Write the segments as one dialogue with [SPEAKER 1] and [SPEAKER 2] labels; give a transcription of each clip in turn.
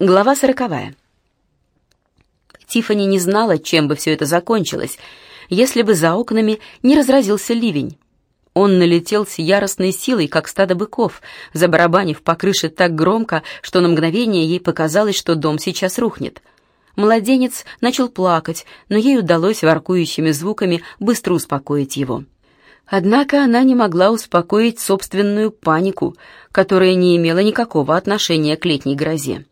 [SPEAKER 1] Глава сороковая. Тифани не знала, чем бы все это закончилось, если бы за окнами не разразился ливень. Он налетел с яростной силой, как стадо быков, забарабанив по крыше так громко, что на мгновение ей показалось, что дом сейчас рухнет. Младенец начал плакать, но ей удалось воркующими звуками быстро успокоить его. Однако она не могла успокоить собственную панику, которая не имела никакого отношения к летней грозе.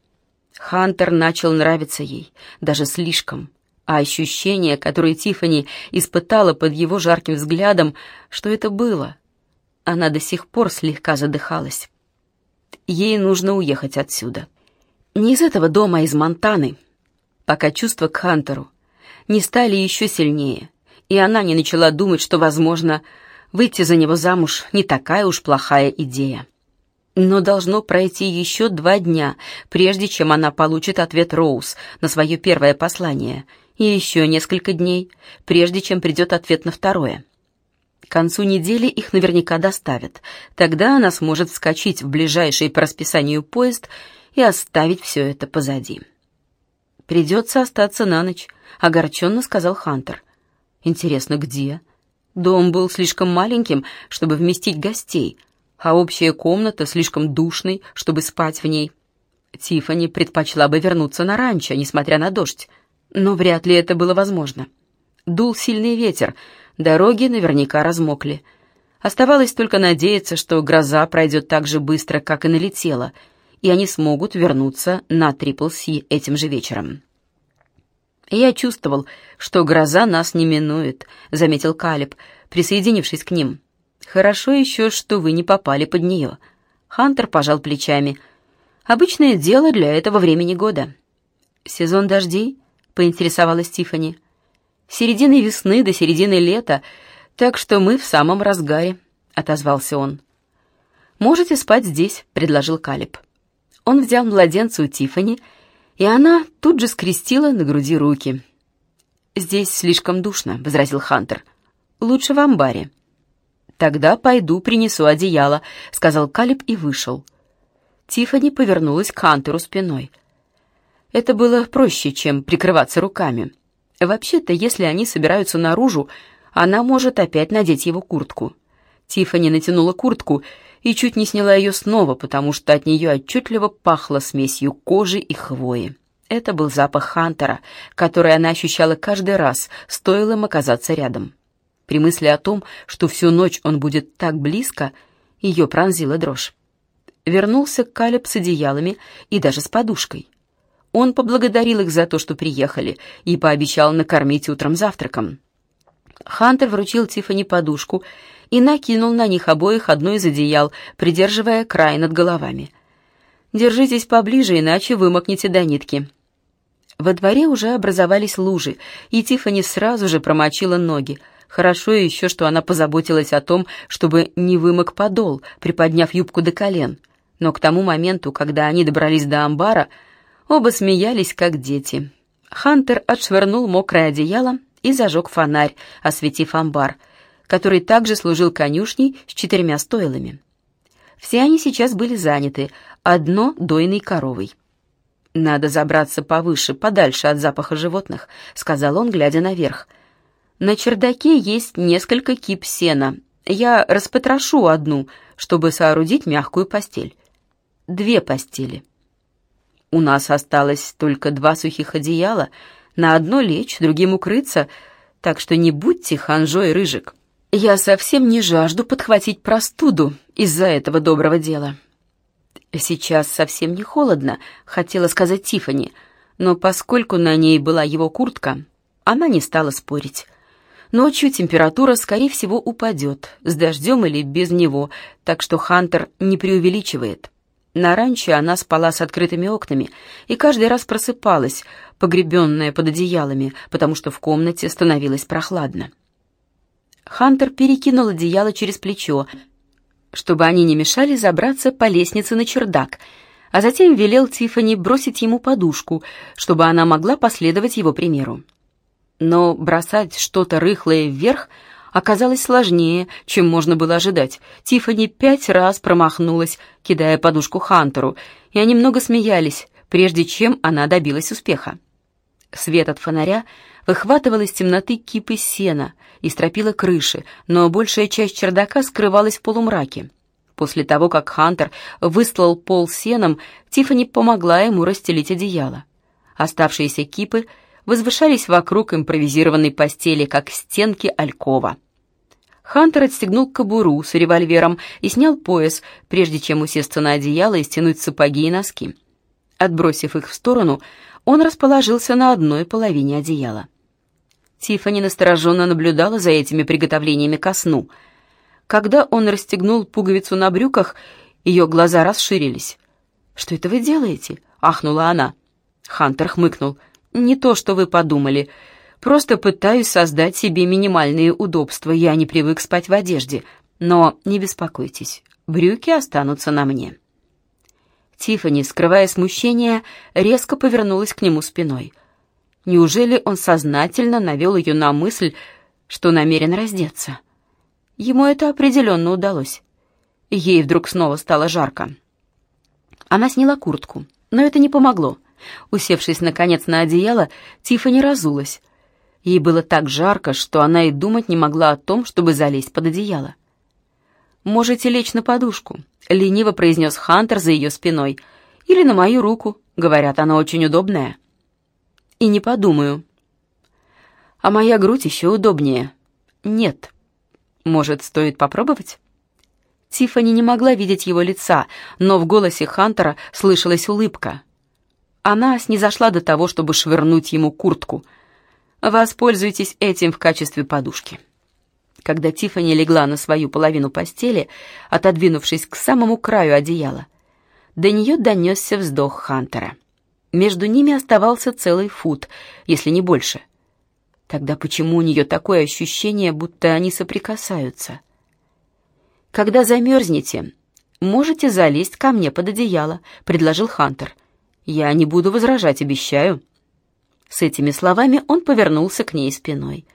[SPEAKER 1] Хантер начал нравиться ей, даже слишком. А ощущение, которое Тифани испытала под его жарким взглядом, что это было? Она до сих пор слегка задыхалась. Ей нужно уехать отсюда. Не из этого дома, а из Монтаны. Пока чувства к Хантеру не стали еще сильнее, и она не начала думать, что, возможно, выйти за него замуж не такая уж плохая идея. Но должно пройти еще два дня, прежде чем она получит ответ Роуз на свое первое послание, и еще несколько дней, прежде чем придет ответ на второе. К концу недели их наверняка доставят. Тогда она сможет вскочить в ближайший по расписанию поезд и оставить все это позади. «Придется остаться на ночь», — огорченно сказал Хантер. «Интересно, где?» Дом был слишком маленьким, чтобы вместить гостей, а общая комната слишком душной, чтобы спать в ней. Тифани предпочла бы вернуться на ранчо, несмотря на дождь, но вряд ли это было возможно. Дул сильный ветер, дороги наверняка размокли. Оставалось только надеяться, что гроза пройдет так же быстро, как и налетела, и они смогут вернуться на Трипл-Си этим же вечером. «Я чувствовал, что гроза нас не минует», — заметил Калиб, присоединившись к ним. Хорошо еще, что вы не попали под нее. Хантер пожал плечами. Обычное дело для этого времени года. Сезон дождей? Поинтересовалась Тифани. Середины весны до середины лета, так что мы в самом разгаре, отозвался он. Можете спать здесь, предложил Калиб. Он взял младенца у Тифани, и она тут же скрестила на груди руки. «Здесь слишком душно», — возразил Хантер. «Лучше в амбаре». «Тогда пойду принесу одеяло», — сказал Калиб и вышел. Тифани повернулась к Хантеру спиной. Это было проще, чем прикрываться руками. Вообще-то, если они собираются наружу, она может опять надеть его куртку. Тифани натянула куртку и чуть не сняла ее снова, потому что от нее отчетливо пахло смесью кожи и хвои. Это был запах Хантера, который она ощущала каждый раз, стоило им оказаться рядом. При мысли о том, что всю ночь он будет так близко, ее пронзила дрожь. Вернулся Калеб с одеялами и даже с подушкой. Он поблагодарил их за то, что приехали, и пообещал накормить утром завтраком. Хантер вручил Тифани подушку и накинул на них обоих одно из одеял, придерживая край над головами. «Держитесь поближе, иначе вымокнете до нитки». Во дворе уже образовались лужи, и Тифани сразу же промочила ноги — Хорошо еще, что она позаботилась о том, чтобы не вымок подол, приподняв юбку до колен. Но к тому моменту, когда они добрались до амбара, оба смеялись, как дети. Хантер отшвырнул мокрое одеяло и зажег фонарь, осветив амбар, который также служил конюшней с четырьмя стойлами. Все они сейчас были заняты, одно дойной коровой. «Надо забраться повыше, подальше от запаха животных», — сказал он, глядя наверх. На чердаке есть несколько кип сена. Я распотрошу одну, чтобы соорудить мягкую постель. Две постели. У нас осталось только два сухих одеяла. На одно лечь, другим укрыться, так что не будьте ханжой, рыжик. Я совсем не жажду подхватить простуду из-за этого доброго дела. Сейчас совсем не холодно, хотела сказать Тифани, но поскольку на ней была его куртка, она не стала спорить. Ночью температура, скорее всего, упадет, с дождем или без него, так что Хантер не преувеличивает. На ранчо она спала с открытыми окнами и каждый раз просыпалась, погребенная под одеялами, потому что в комнате становилось прохладно. Хантер перекинул одеяло через плечо, чтобы они не мешали забраться по лестнице на чердак, а затем велел Тифани бросить ему подушку, чтобы она могла последовать его примеру. Но бросать что-то рыхлое вверх оказалось сложнее, чем можно было ожидать. Тиффани пять раз промахнулась, кидая подушку Хантеру, и они много смеялись, прежде чем она добилась успеха. Свет от фонаря выхватывал из темноты кипы сена и стропила крыши, но большая часть чердака скрывалась в полумраке. После того, как Хантер выслал пол сеном, Тиффани помогла ему расстелить одеяло. Оставшиеся кипы возвышались вокруг импровизированной постели, как стенки алькова. Хантер отстегнул кобуру с револьвером и снял пояс, прежде чем усесться на одеяло и стянуть сапоги и носки. Отбросив их в сторону, он расположился на одной половине одеяла. Тиффани настороженно наблюдала за этими приготовлениями ко сну. Когда он расстегнул пуговицу на брюках, ее глаза расширились. «Что это вы делаете?» — ахнула она. Хантер хмыкнул. «Не то, что вы подумали. Просто пытаюсь создать себе минимальные удобства. Я не привык спать в одежде. Но не беспокойтесь, брюки останутся на мне». Тиффани, скрывая смущение, резко повернулась к нему спиной. Неужели он сознательно навел ее на мысль, что намерен раздеться? Ему это определенно удалось. Ей вдруг снова стало жарко. Она сняла куртку, но это не помогло. Усевшись, наконец, на одеяло, Тиффани разулась. Ей было так жарко, что она и думать не могла о том, чтобы залезть под одеяло. «Можете лечь на подушку», — лениво произнес Хантер за ее спиной. «Или на мою руку. Говорят, она очень удобная». «И не подумаю». «А моя грудь еще удобнее». «Нет». «Может, стоит попробовать?» Тиффани не могла видеть его лица, но в голосе Хантера слышалась улыбка. Она снизошла до того, чтобы швырнуть ему куртку. «Воспользуйтесь этим в качестве подушки». Когда Тиффани легла на свою половину постели, отодвинувшись к самому краю одеяла, до нее донесся вздох Хантера. Между ними оставался целый фут, если не больше. Тогда почему у нее такое ощущение, будто они соприкасаются? «Когда замерзнете, можете залезть ко мне под одеяло», — предложил Хантер. «Я не буду возражать, обещаю». С этими словами он повернулся к ней спиной.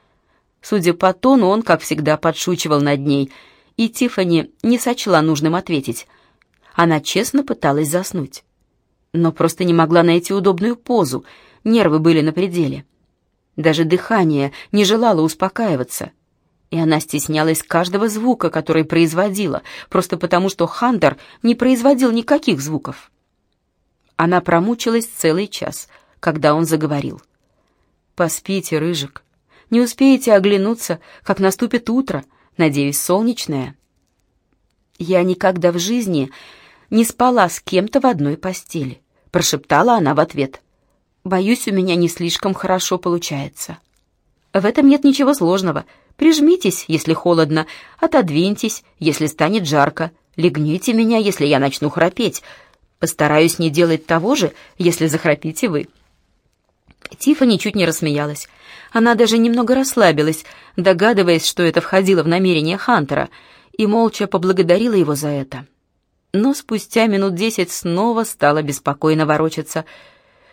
[SPEAKER 1] Судя по тону, он, как всегда, подшучивал над ней, и Тиффани не сочла нужным ответить. Она честно пыталась заснуть, но просто не могла найти удобную позу, нервы были на пределе. Даже дыхание не желало успокаиваться, и она стеснялась каждого звука, который производила, просто потому что Хантер не производил никаких звуков. Она промучилась целый час, когда он заговорил. «Поспите, Рыжик», не успеете оглянуться, как наступит утро, надеюсь, солнечное. Я никогда в жизни не спала с кем-то в одной постели, прошептала она в ответ. Боюсь, у меня не слишком хорошо получается. В этом нет ничего сложного. Прижмитесь, если холодно, отодвиньтесь, если станет жарко, легните меня, если я начну храпеть. Постараюсь не делать того же, если захрапите вы. Тифа ничуть не рассмеялась. Она даже немного расслабилась, догадываясь, что это входило в намерение Хантера, и молча поблагодарила его за это. Но спустя минут десять снова стала беспокойно ворочаться.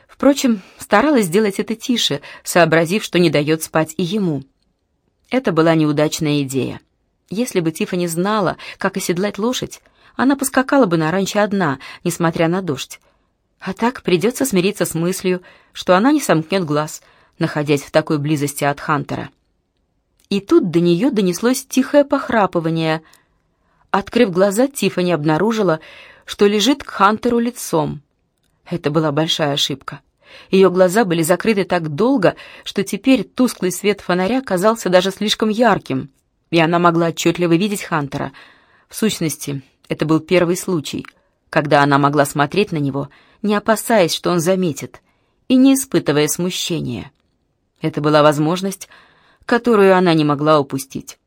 [SPEAKER 1] Впрочем, старалась сделать это тише, сообразив, что не дает спать и ему. Это была неудачная идея. Если бы Тиффани знала, как оседлать лошадь, она поскакала бы на ранчо одна, несмотря на дождь. А так придется смириться с мыслью, что она не сомкнет глаз — находясь в такой близости от Хантера. И тут до нее донеслось тихое похрапывание. Открыв глаза, Тиффани обнаружила, что лежит к Хантеру лицом. Это была большая ошибка. Ее глаза были закрыты так долго, что теперь тусклый свет фонаря казался даже слишком ярким, и она могла отчетливо видеть Хантера. В сущности, это был первый случай, когда она могла смотреть на него, не опасаясь, что он заметит, и не испытывая смущения. Это была возможность, которую она не могла упустить.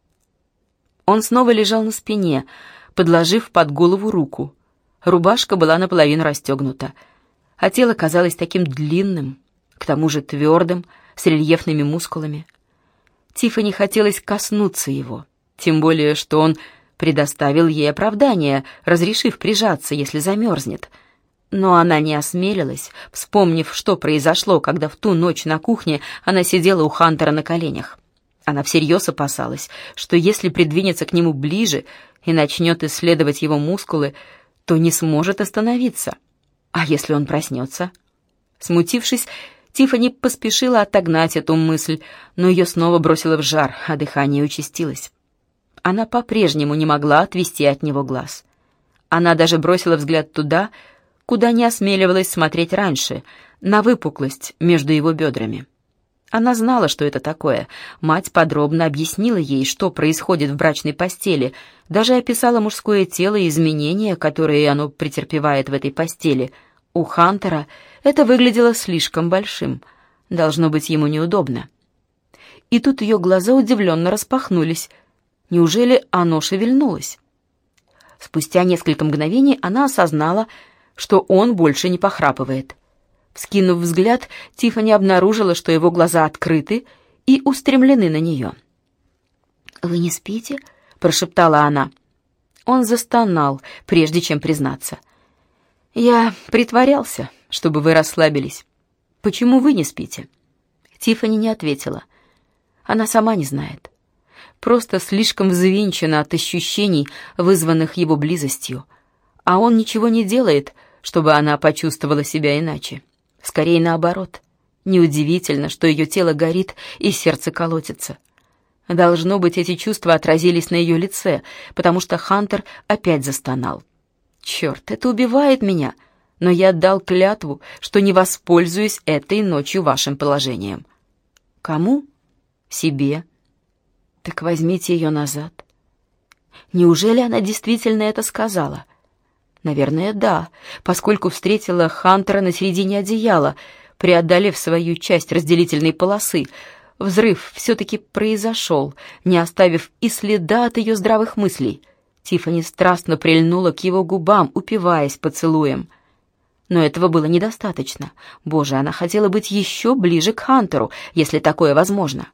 [SPEAKER 1] Он снова лежал на спине, подложив под голову руку. Рубашка была наполовину расстегнута, а тело казалось таким длинным, к тому же твердым, с рельефными мускулами. Тиффани хотелось коснуться его, тем более, что он предоставил ей оправдание, разрешив прижаться, если замерзнет — но она не осмелилась, вспомнив, что произошло, когда в ту ночь на кухне она сидела у Хантера на коленях. Она всерьез опасалась, что если придвинется к нему ближе и начнет исследовать его мускулы, то не сможет остановиться. А если он проснется, Смутившись, Тиффани поспешила отогнать эту мысль, но ее снова бросило в жар, а дыхание участилось. Она по-прежнему не могла отвести от него глаз. Она даже бросила взгляд туда, куда не осмеливалась смотреть раньше, на выпуклость между его бедрами. Она знала, что это такое. Мать подробно объяснила ей, что происходит в брачной постели, даже описала мужское тело и изменения, которые оно претерпевает в этой постели. У Хантера это выглядело слишком большим. Должно быть ему неудобно. И тут ее глаза удивленно распахнулись. Неужели оно шевельнулось? Спустя несколько мгновений она осознала, что он больше не похрапывает. Вскинув взгляд, Тиффани обнаружила, что его глаза открыты и устремлены на нее. «Вы не спите?» — прошептала она. Он застонал, прежде чем признаться. «Я притворялся, чтобы вы расслабились. Почему вы не спите?» Тиффани не ответила. Она сама не знает. Просто слишком взвинчена от ощущений, вызванных его близостью. А он ничего не делает, чтобы она почувствовала себя иначе. Скорее наоборот. Неудивительно, что ее тело горит и сердце колотится. Должно быть, эти чувства отразились на ее лице, потому что Хантер опять застонал. «Черт, это убивает меня, но я дал клятву, что не воспользуюсь этой ночью вашим положением». «Кому?» «Себе». «Так возьмите ее назад». Неужели она действительно это сказала? Наверное, да, поскольку встретила Хантера на середине одеяла, преодолев свою часть разделительной полосы. Взрыв все-таки произошел, не оставив и следа от ее здравых мыслей. Тиффани страстно прильнула к его губам, упиваясь поцелуем. Но этого было недостаточно. Боже, она хотела быть еще ближе к Хантеру, если такое возможно.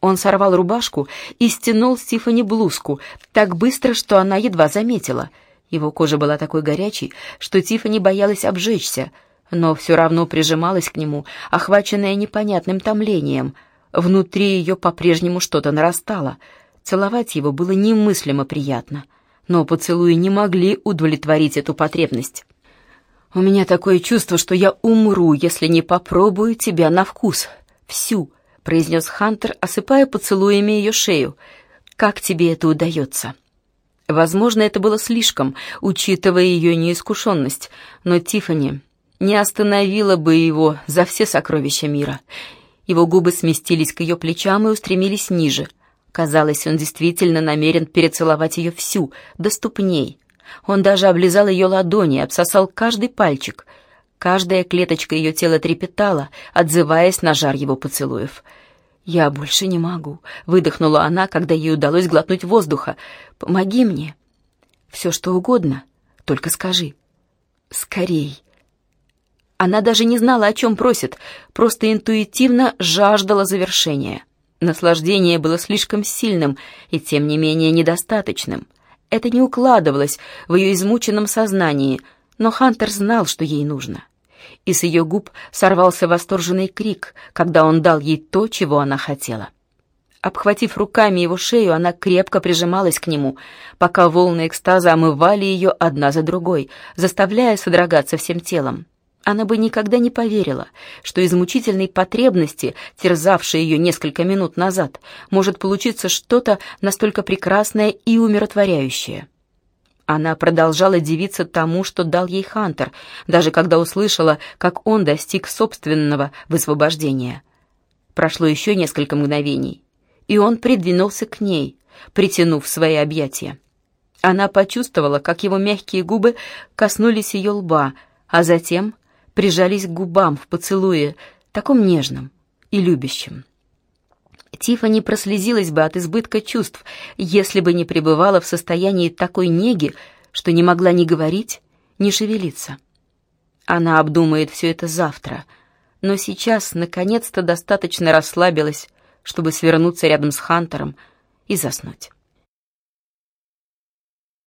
[SPEAKER 1] Он сорвал рубашку и стянул с Тиффани блузку так быстро, что она едва заметила — его кожа была такой горячей, что Тиффани боялась обжечься, но все равно прижималась к нему, охваченная непонятным томлением. Внутри ее по-прежнему что-то нарастало. Целовать его было немыслимо приятно, но поцелуи не могли удовлетворить эту потребность. «У меня такое чувство, что я умру, если не попробую тебя на вкус. Всю», — произнес Хантер, осыпая поцелуями ее шею. «Как тебе это удается?» Возможно, это было слишком, учитывая ее неискушенность, но Тифани не остановила бы его за все сокровища мира. Его губы сместились к ее плечам и устремились ниже. Казалось, он действительно намерен перецеловать ее всю, до ступней. Он даже облизал ее ладони, обсосал каждый пальчик. Каждая клеточка ее тела трепетала, отзываясь на жар его поцелуев — «Я больше не могу», — выдохнула она, когда ей удалось глотнуть воздуха. «Помоги мне. Все, что угодно, только скажи. Скорей». Она даже не знала, о чем просит, просто интуитивно жаждала завершения. Наслаждение было слишком сильным и, тем не менее, недостаточным. Это не укладывалось в ее измученном сознании, но Хантер знал, что ей нужно и с ее губ сорвался восторженный крик, когда он дал ей то, чего она хотела. Обхватив руками его шею, она крепко прижималась к нему, пока волны экстаза омывали ее одна за другой, заставляя содрогаться всем телом. Она бы никогда не поверила, что из мучительной потребности, терзавшей ее несколько минут назад, может получиться что-то настолько прекрасное и умиротворяющее. Она продолжала дивиться тому, что дал ей Хантер, даже когда услышала, как он достиг собственного высвобождения. Прошло еще несколько мгновений, и он придвинулся к ней, притянув свои объятия. Она почувствовала, как его мягкие губы коснулись ее лба, а затем прижались к губам в поцелуе, таком нежном и любящем. Тиффани прослезилась бы от избытка чувств, если бы не пребывала в состоянии такой неги, что не могла ни говорить, ни шевелиться. Она обдумает все это завтра, но сейчас наконец-то достаточно расслабилась, чтобы свернуться рядом с Хантером и заснуть.